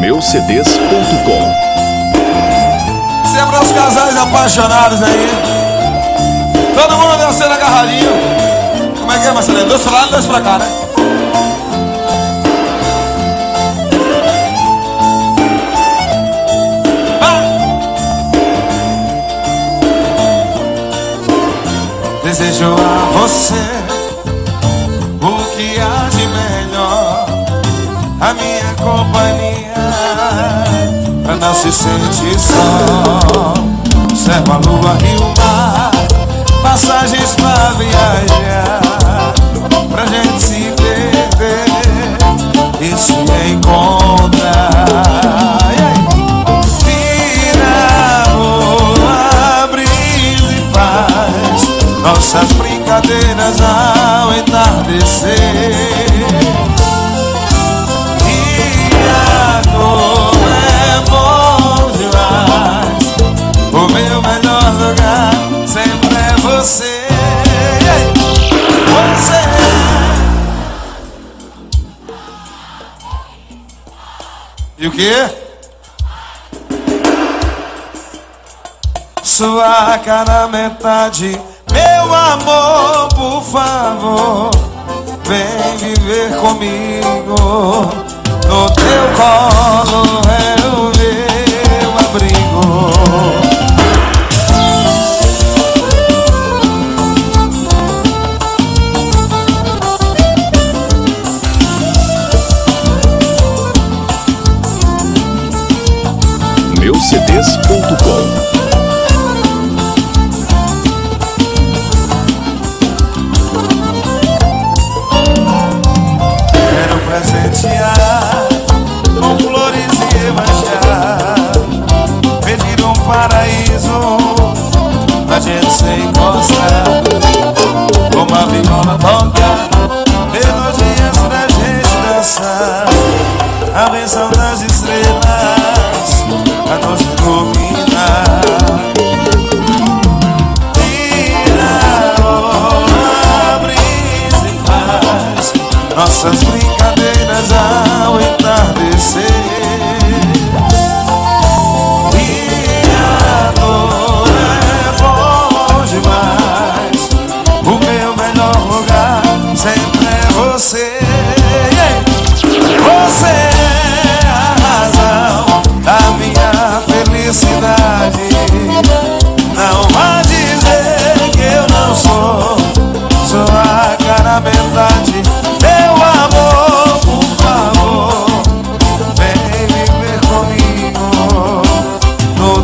meucds.com para os casais apaixonados aí. Todo mundo dançando agarradinho. Como é que é, Marcelo? Dois pra lá dois pra cá, né? Desejo a você o que há de melhor, a minha companhia, não se sentir só. Observa a lua e o mar, passagens pra viajar, pra gente se perder e se encontrar. Vira boa brisa e paz Nossas brincadeiras ao entardecer E o quê? Sua cara metade, meu amor, por favor, vem viver comigo. No teu colo com flores e evangelhar, pedir um paraíso pra gente se encostar, uma viola tocar, melodias pra gente dançar, a benção das estrelas a nos iluminar. A Nossas você.